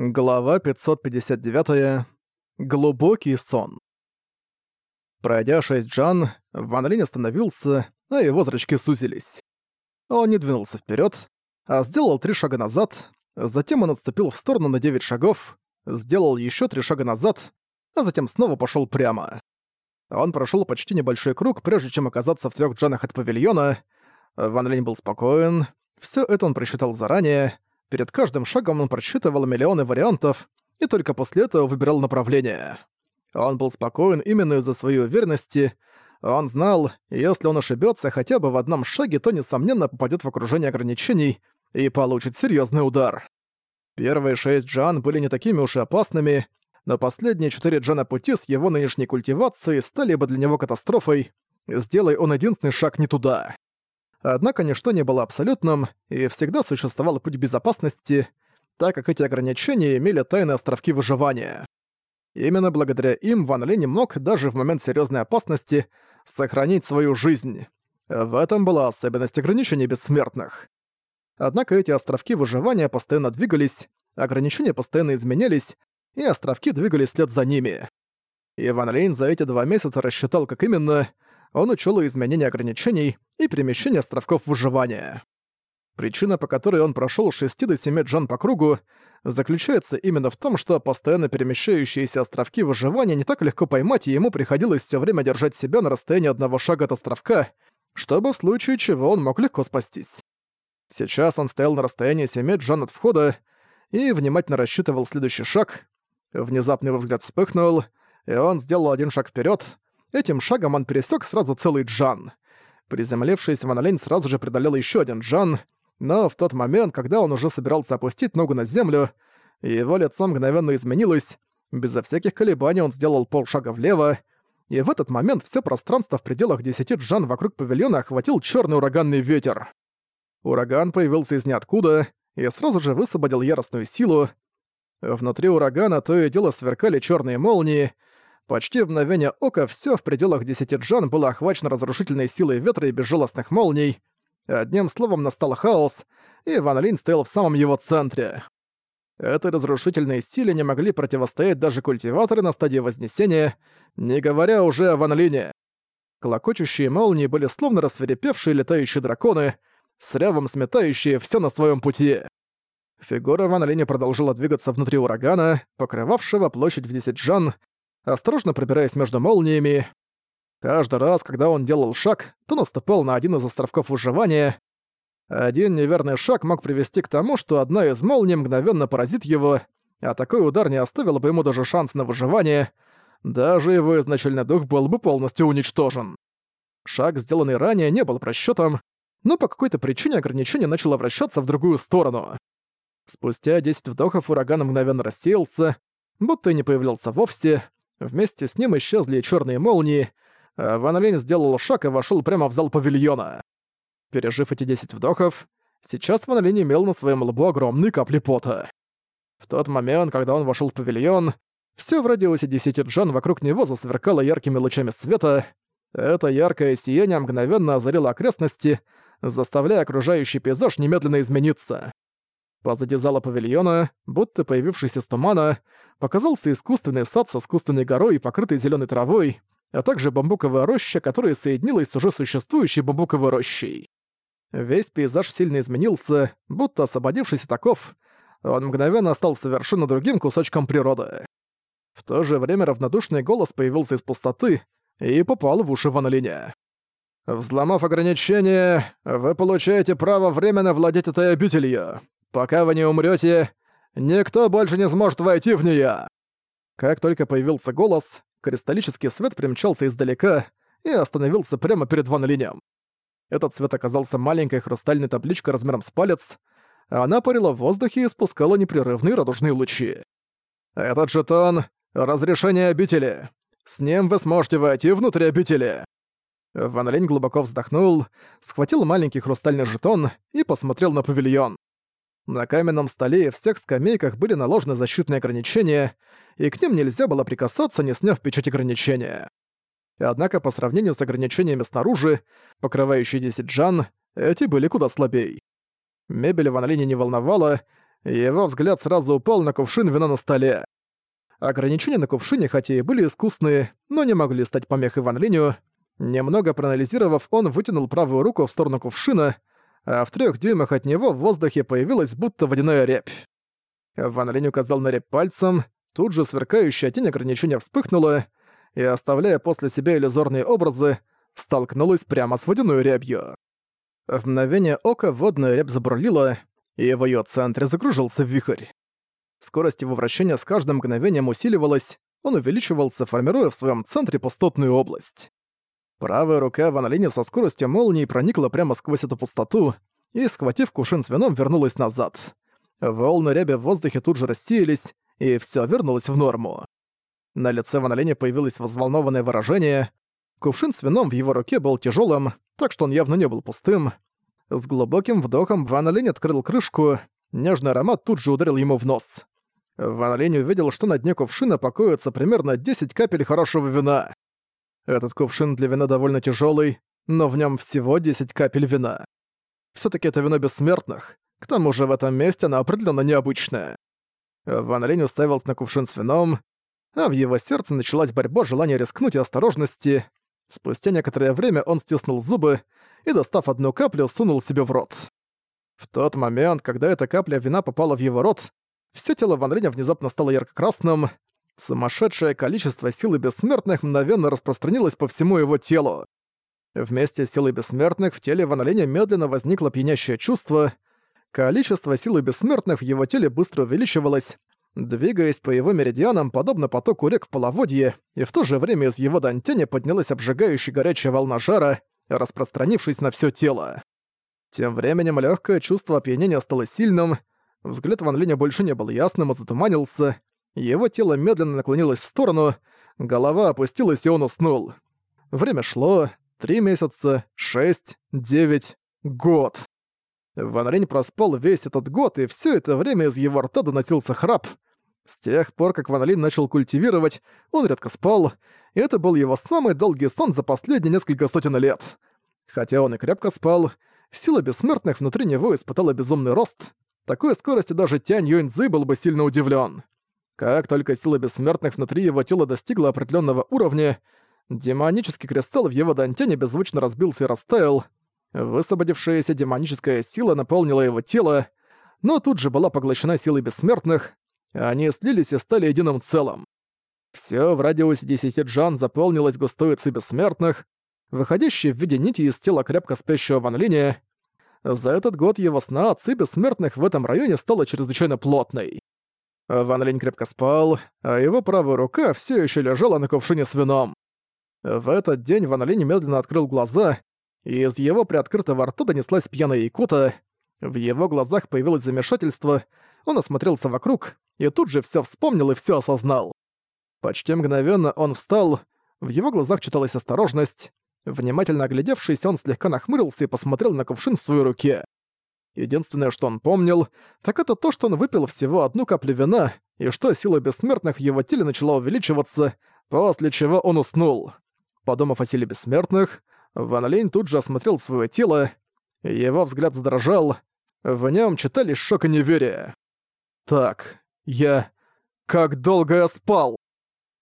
Глава 559. Глубокий сон. Пройдя шесть джан, Ван Линь остановился, а его зрачки сузились. Он не двинулся вперед, а сделал три шага назад, затем он отступил в сторону на девять шагов, сделал еще три шага назад, а затем снова пошел прямо. Он прошел почти небольшой круг, прежде чем оказаться в трех джанах от павильона. Ван Линь был спокоен, все это он просчитал заранее, Перед каждым шагом он просчитывал миллионы вариантов и только после этого выбирал направление. Он был спокоен именно из-за своей уверенности. Он знал, если он ошибется хотя бы в одном шаге, то, несомненно, попадет в окружение ограничений и получит серьезный удар. Первые шесть джан были не такими уж и опасными, но последние четыре джана пути с его нынешней культивацией стали бы для него катастрофой, сделай он единственный шаг не туда. Однако ничто не было абсолютным, и всегда существовал путь безопасности, так как эти ограничения имели тайные островки выживания. Именно благодаря им Ван Ли не мог даже в момент серьезной опасности сохранить свою жизнь. В этом была особенность ограничений бессмертных. Однако эти островки выживания постоянно двигались, ограничения постоянно изменялись, и островки двигались вслед за ними. И Ван Лейн за эти два месяца рассчитал, как именно — он учел изменения ограничений и перемещение островков выживания. Причина, по которой он прошел 6 до 7 джан по кругу, заключается именно в том, что постоянно перемещающиеся островки выживания не так легко поймать, и ему приходилось все время держать себя на расстоянии одного шага от островка, чтобы в случае чего он мог легко спастись. Сейчас он стоял на расстоянии 7 джан от входа и внимательно рассчитывал следующий шаг. Внезапно его взгляд вспыхнул, и он сделал один шаг вперед, Этим шагом он пересек сразу целый джан. Приземлившись, Ван Лень сразу же преодолел еще один джан, но в тот момент, когда он уже собирался опустить ногу на землю, его лицо мгновенно изменилось, безо всяких колебаний он сделал полшага влево, и в этот момент все пространство в пределах десяти джан вокруг павильона охватил черный ураганный ветер. Ураган появился из ниоткуда и сразу же высвободил яростную силу. Внутри урагана то и дело сверкали черные молнии, Почти в мгновение ока все в пределах десяти джан было охвачено разрушительной силой ветра и безжалостных молний. Одним словом, настал хаос, и Ван Линь стоял в самом его центре. Этой разрушительной силе не могли противостоять даже культиваторы на стадии Вознесения, не говоря уже о Ван Лине. Клокочущие молнии были словно рассверепевшие летающие драконы, с рявом сметающие все на своем пути. Фигура Ван Линя продолжила двигаться внутри урагана, покрывавшего площадь в 10 джан, осторожно пробираясь между молниями. Каждый раз, когда он делал шаг, то наступал на один из островков выживания. Один неверный шаг мог привести к тому, что одна из молний мгновенно поразит его, а такой удар не оставил бы ему даже шанс на выживание, даже его изначальный дух был бы полностью уничтожен. Шаг, сделанный ранее, не был просчетом, но по какой-то причине ограничение начало вращаться в другую сторону. Спустя 10 вдохов ураган мгновенно рассеялся, будто и не появлялся вовсе, Вместе с ним исчезли черные молнии, а Ван Линь сделал шаг и вошел прямо в зал павильона. Пережив эти 10 вдохов, сейчас Ван Линь имел на своем лбу огромные капли пота. В тот момент, когда он вошел в павильон, все в радиусе 10 джан вокруг него засверкало яркими лучами света. Это яркое сияние мгновенно озарило окрестности, заставляя окружающий пейзаж немедленно измениться. Позади зала павильона, будто появившись из тумана, показался искусственный сад с искусственной горой и покрытой зеленой травой, а также бамбуковая роща, которая соединилась с уже существующей бамбуковой рощей. Весь пейзаж сильно изменился, будто освободившись от оков, он мгновенно стал совершенно другим кусочком природы. В то же время равнодушный голос появился из пустоты и попал в уши Ван Линя. «Взломав ограничение, вы получаете право временно владеть этой обителью. Пока вы не умрете, никто больше не сможет войти в нее. Как только появился голос, кристаллический свет примчался издалека и остановился прямо перед Ван Линем. Этот свет оказался маленькой хрустальной табличкой размером с палец, а она парила в воздухе и спускала непрерывные радужные лучи. «Этот жетон — разрешение обители. С ним вы сможете войти внутрь обители». Ван Линь глубоко вздохнул, схватил маленький хрустальный жетон и посмотрел на павильон. На каменном столе и всех скамейках были наложены защитные ограничения, и к ним нельзя было прикасаться, не сняв печать ограничения. Однако по сравнению с ограничениями снаружи, покрывающие 10 джан, эти были куда слабей. Мебель Ван Линя не волновала, Его взгляд сразу упал на кувшин вина на столе. Ограничения на кувшине хотя и были искусные, но не могли стать помехой Ван Линю. Немного проанализировав, он вытянул правую руку в сторону кувшина, а в трех дюймах от него в воздухе появилась будто водяная рябь. Ван Линь указал на рябь пальцем, тут же сверкающая тень ограничения вспыхнула, и, оставляя после себя иллюзорные образы, столкнулась прямо с водяной рябью. В мгновение ока водная рябь забурлила, и в её центре закружился вихрь. Скорость его вращения с каждым мгновением усиливалась, он увеличивался, формируя в своем центре пустотную область. Правая рука Ван Линя со скоростью молнии проникла прямо сквозь эту пустоту и, схватив кувшин с вином, вернулась назад. Волны ряби в воздухе тут же рассеялись, и всё вернулось в норму. На лице Ван Линя появилось взволнованное выражение. Кувшин с вином в его руке был тяжелым, так что он явно не был пустым. С глубоким вдохом Ван Линь открыл крышку, нежный аромат тут же ударил ему в нос. Ван Линь увидел, что на дне кувшина покоится примерно 10 капель хорошего вина. Этот кувшин для вина довольно тяжелый, но в нем всего 10 капель вина. все таки это вино бессмертных, к тому же в этом месте оно определенно необычное. Ван Линь уставился на кувшин с вином, а в его сердце началась борьба желания рискнуть и осторожности. Спустя некоторое время он стиснул зубы и, достав одну каплю, сунул себе в рот. В тот момент, когда эта капля вина попала в его рот, все тело Ван Линя внезапно стало ярко-красным, сумасшедшее количество силы бессмертных мгновенно распространилось по всему его телу. Вместе с силой бессмертных в теле Ван Линя медленно возникло пьянящее чувство. Количество силы бессмертных в его теле быстро увеличивалось, двигаясь по его меридианам, подобно потоку рек в половодье, и в то же время из его дантяни поднялась обжигающая горячая волна жара, распространившись на все тело. Тем временем легкое чувство опьянения стало сильным, взгляд Ван Линя больше не был ясным, а затуманился, его тело медленно наклонилось в сторону, голова опустилась, и он уснул. Время шло, три месяца, шесть, девять, год. Ван Линь проспал весь этот год, и все это время из его рта доносился храп. С тех пор, как Ван Линь начал культивировать, он редко спал, и это был его самый долгий сон за последние несколько сотен лет. Хотя он и крепко спал, сила бессмертных внутри него испытала безумный рост. Такой скорости даже Тянь Юньцзы был бы сильно удивлен. Как только сила бессмертных внутри его тела достигла определенного уровня, демонический кристалл в его дантяне беззвучно разбился и растаял. Высвободившаяся демоническая сила наполнила его тело, но тут же была поглощена силой бессмертных, они слились и стали единым целым. Всё в радиусе 10 джан заполнилось густой ци бессмертных, выходящей в виде нити из тела крепко спящего Ван Линя. За этот год его сна ци бессмертных в этом районе стала чрезвычайно плотной. Ван Линь крепко спал, а его правая рука все еще лежала на кувшине с вином. В этот день Ван Линь медленно открыл глаза, и из его приоткрытого рта донеслась пьяная икота. В его глазах появилось замешательство, он осмотрелся вокруг и тут же все вспомнил и все осознал. Почти мгновенно он встал, в его глазах читалась осторожность. Внимательно оглядевшись, он слегка нахмурился и посмотрел на кувшин в своей руке. Единственное, что он помнил, так это то, что он выпил всего одну каплю вина, и что сила бессмертных в его теле начала увеличиваться, после чего он уснул. Подумав о силе бессмертных, Ван Линь тут же осмотрел свое тело, его взгляд задрожал, в нем читались шок и неверие. «Так, я... Как долго я спал?»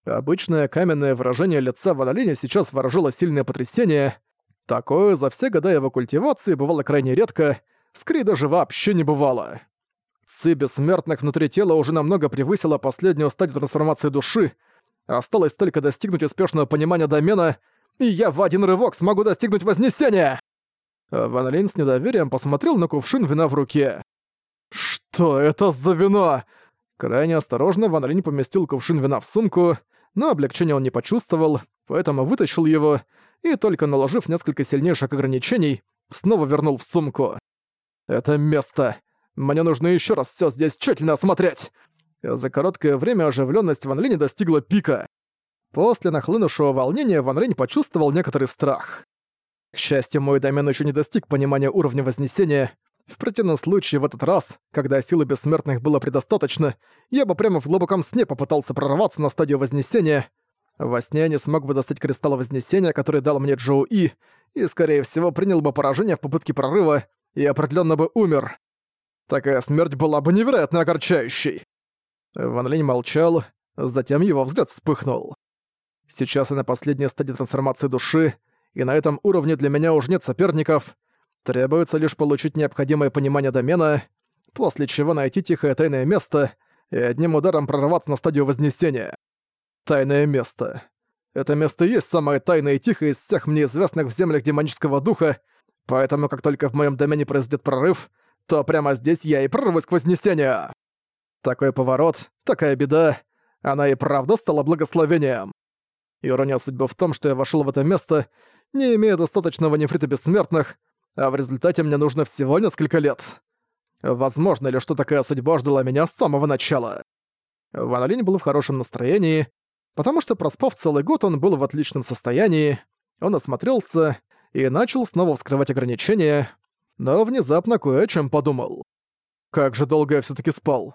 Обычное каменное выражение лица Ван Линя сейчас выражало сильное потрясение. Такое за все года его культивации бывало крайне редко — скорее даже вообще не бывало. Ци бессмертных внутри тела уже намного превысила последнюю стадию трансформации души, осталось только достигнуть успешного понимания домена, и я в один рывок смогу достигнуть Вознесения!» Ван Линь с недоверием посмотрел на кувшин вина в руке. «Что это за вино?» Крайне осторожно Ван Линь поместил кувшин вина в сумку, но облегчения он не почувствовал, поэтому вытащил его и, только наложив несколько сильнейших ограничений, снова вернул в сумку. Это место. Мне нужно еще раз все здесь тщательно осмотреть. За короткое время оживленность Ван Линь достигла пика. После нахлынувшего волнения Ван Линь почувствовал некоторый страх. К счастью, мой домен еще не достиг понимания уровня Вознесения. В противном случае, в этот раз, когда силы бессмертных было предостаточно, я бы прямо в глубоком сне попытался прорваться на стадию Вознесения. Во сне я не смог бы достать кристалла Вознесения, который дал мне Джоу И, и, скорее всего, принял бы поражение в попытке прорыва, и определенно бы умер. Такая смерть была бы невероятно огорчающей. Ван Линь молчал, затем его взгляд вспыхнул. Сейчас я на последней стадии трансформации души, и на этом уровне для меня уже нет соперников. Требуется лишь получить необходимое понимание домена, после чего найти тихое тайное место и одним ударом прорваться на стадию Вознесения. Тайное место. Это место и есть самое тайное и тихое из всех мне известных в землях демонического духа, поэтому как только в моем домене произойдет прорыв, то прямо здесь я и прорвусь к Вознесению. Такой поворот, такая беда, она и правда стала благословением. Ирония судьбы в том, что я вошел в это место, не имея достаточного нефрита бессмертных, а в результате мне нужно всего несколько лет. Возможно ли, что такая судьба ждала меня с самого начала? Ван Линь был в хорошем настроении, потому что, проспав целый год, он был в отличном состоянии, он осмотрелся и начал снова вскрывать ограничения, но внезапно кое о чем подумал. Как же долго я все таки спал.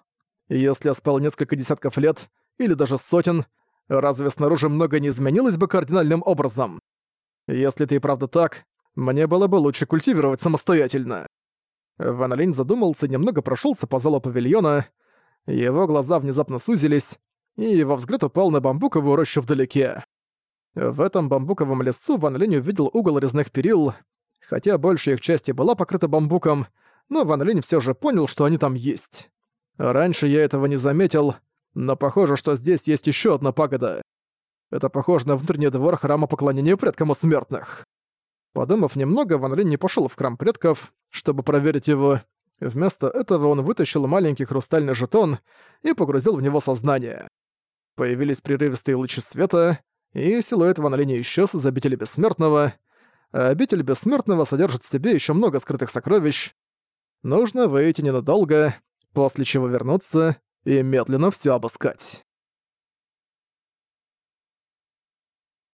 Если я спал несколько десятков лет, или даже сотен, разве снаружи много не изменилось бы кардинальным образом? Если это и правда так, мне было бы лучше культивировать самостоятельно. Ван Линь задумался, немного прошелся по залу павильона, его глаза внезапно сузились, и его взгляд упал на бамбуковую рощу вдалеке. В этом бамбуковом лесу Ван Линь увидел угол резных перил, хотя большая их часть была покрыта бамбуком, но Ван Линь всё же понял, что они там есть. Раньше я этого не заметил, но похоже, что здесь есть ещё одна пагода. Это похоже на внутренний двор храма поклонения предкам у смертных. Подумав немного, Ван Линь не пошёл в храм предков, чтобы проверить его. Вместо этого он вытащил маленький хрустальный жетон и погрузил в него сознание. Появились прерывистые лучи света, и силуэт Ван Линя исчез из обители Бессмертного. А обитель Бессмертного содержит в себе ещё много скрытых сокровищ. Нужно выйти ненадолго, после чего вернуться и медленно всё обыскать.